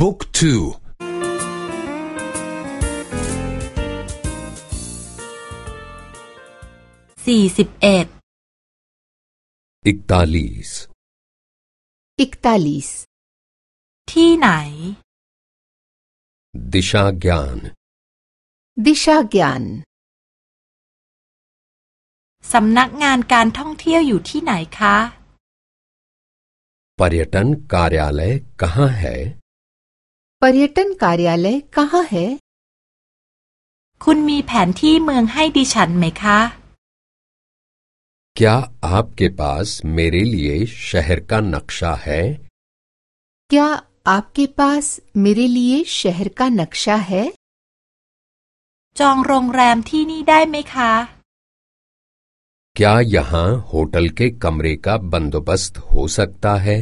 บุ๊กทูสี่สิบเอ็ดอิกตาลิสอิกตาลิสที่ไหน ดิชาญาน ดิชาญาน สำนักงานการท่องเที่ยวอยู่ที่ไหนคะ पर्यटन कार्यालय कहाँ है पर्यटन कार्यालय कहाँ है คุณมีแผนที่เมืองให้ดิฉันไหมคะ क्या आपके पास मेरे लिए शहर का नक्शा है क्या आपके पास मेरे लिए शहर का नक्शा है จองโรงแรมที่นี่ได้ไหมคะ क्या यहाँ होटल के कमरे का बंदोबस्त हो सकता है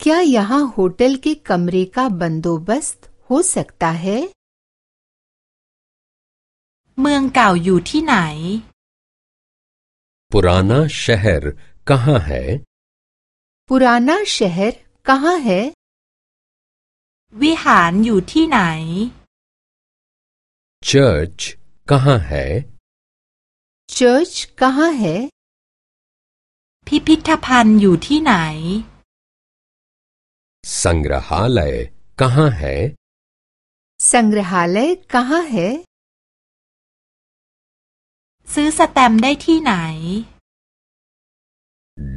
क्या यहाँ होटल के कमरे का बंदोबस्त हो सकता है เมืองเก่าอยู่ที่ไหน पुराना शहर कहाँ है पुराना शहर कहाँ है วิหารอยู่ที่ไหน चर्च कहाँ है चर्च कहाँ है พิพิธภัณฑ์อยู่ที่ไหน संग्रहालय कहाँ है संग्रहालय कहाँ है ซื้อสแตมป์ได้ที่ไหน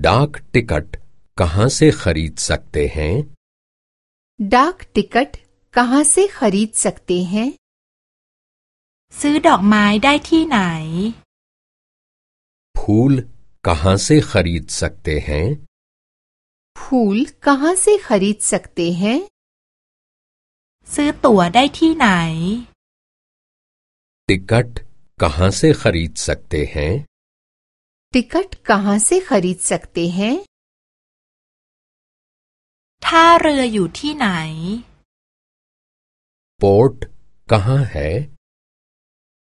डाक टिकट कहाँ से खरीद सकते हैं डाक टिकट कहाँ से खरीद सकते हैं ซื้อดอกไม้ได้ที่ไหน फूल कहाँ से खरीद सकते हैं फूल कहाँ से खरीद सकते हैं ซื้อตั๋วได้ที่ไหน टिकट कहाँ से खरीद सकते हैं टिकट कहाँ से खरीद सकते हैं ท่าเรืออยู่ที่ไหน पोर्ट कहाँ है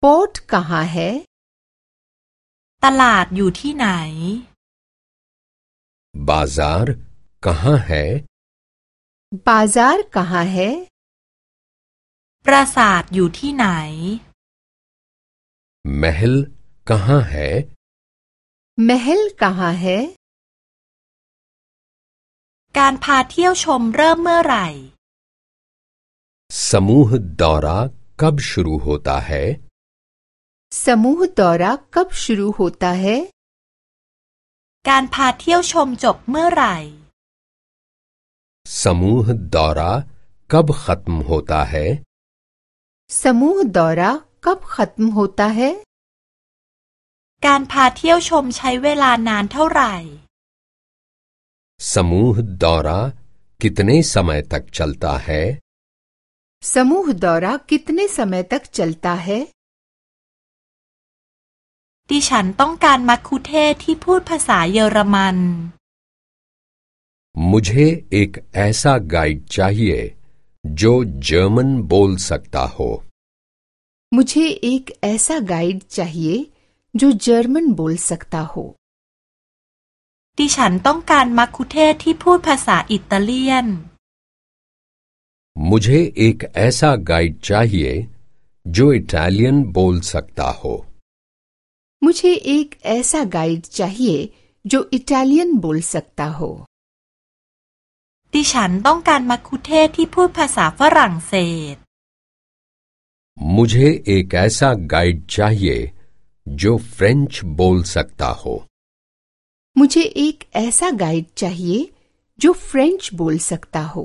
पोर्ट कहाँ है ตลาดอยู่ที่ไหน बाजार कहाँ है बाजार कहाँ है ปราสาทอยู่ที่ไหน महल कहाँ है महल कहाँ है การพาเที่ยวชมเริ่มเมื่อไหร่ समूह दौरा कब शुरू होता है समूह दौरा कब शुरू होता है การพาเที่ยวชมจบเมื่อไหร่ समूह दौरा कब खत्म होता है समूह दौरा कब खत्म होता है การพาเที่ยวชมใช้เวลานานเท่าไหร่ समूह दौरा कितने समय तक चलता है समूह दौरा कितने समय तक चलता है ดิฉันต้องการมัคคุเทศก์ที่พูดภาษาเยอรมัน मुझे एक ऐसा गाइड चाहिए जो जर्मन बोल सकता हो मुझे एक ऐसा गाइड चाहिए जो जर्मन बोल सकता हो ดิฉันต้องการมัคคุเทศก์ที่พูดภาษาอิตาเลียน मुझे एक ऐसा गाइड चाहिए जो इटालियन बोल सकता हो मुझे एक ऐसा गाइड चाहिए जो इटालियन बोल सकता हो ดิฉันต้องการมัคคุเทศก์ที่พูดภาษาฝรั่งเศส मुझे एक ऐसा गाइड चाहिए जो फ्रेंच बोल सकता हो मुझे एक ऐसा गाइड चाहिए जो फ्रेंच बोल सकता हो